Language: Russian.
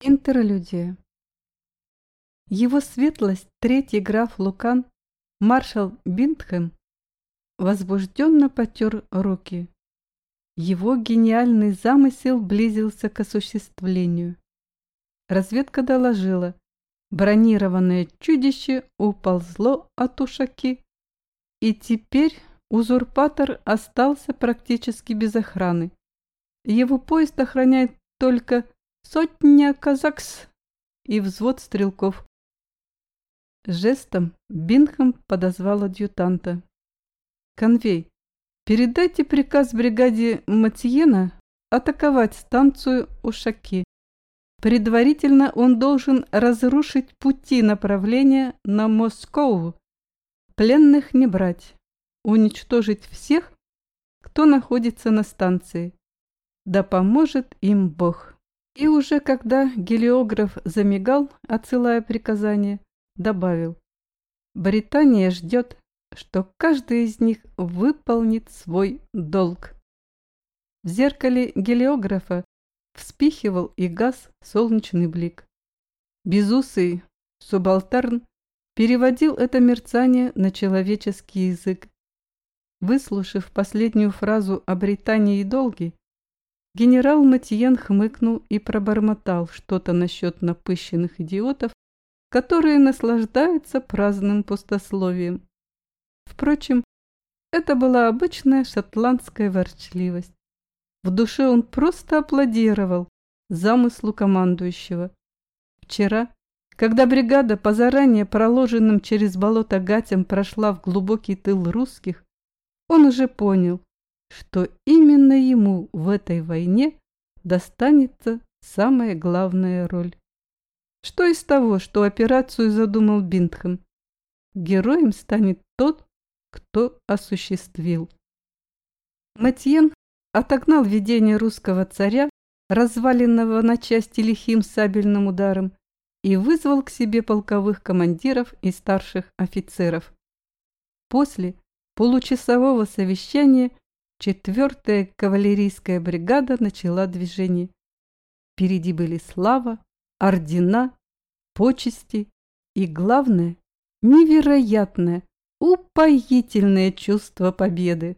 Интерлюдия. Его светлость, третий граф Лукан, маршал Бинтхэм, возбужденно потер руки. Его гениальный замысел близился к осуществлению. Разведка доложила, бронированное чудище уползло от ушаки, и теперь узурпатор остался практически без охраны. Его поезд охраняет только сотня казакс и взвод стрелков. Жестом Бинхам подозвал адъютанта. «Конвей, передайте приказ бригаде Матьена атаковать станцию Ушаки. Предварительно он должен разрушить пути направления на Москву, пленных не брать, уничтожить всех, кто находится на станции. Да поможет им Бог». И уже когда гелиограф замигал, отсылая приказание, добавил. Британия ждет, что каждый из них выполнит свой долг. В зеркале гелиографа вспихивал и газ солнечный блик. Безусый субалтарн переводил это мерцание на человеческий язык. Выслушав последнюю фразу о Британии и долге, Генерал Матьен хмыкнул и пробормотал что-то насчет напыщенных идиотов, которые наслаждаются праздным пустословием. Впрочем, это была обычная шотландская ворчливость. В душе он просто аплодировал замыслу командующего. Вчера, когда бригада по заранее проложенным через болото гатям прошла в глубокий тыл русских, он уже понял, что именно ему в этой войне достанется самая главная роль. Что из того, что операцию задумал Бинтхэм? Героем станет тот, кто осуществил. Матьен отогнал видение русского царя, разваленного на части лихим сабельным ударом, и вызвал к себе полковых командиров и старших офицеров. После получасового совещания Четвертая кавалерийская бригада начала движение. Впереди были слава, ордена, почести и, главное, невероятное, упоительное чувство победы.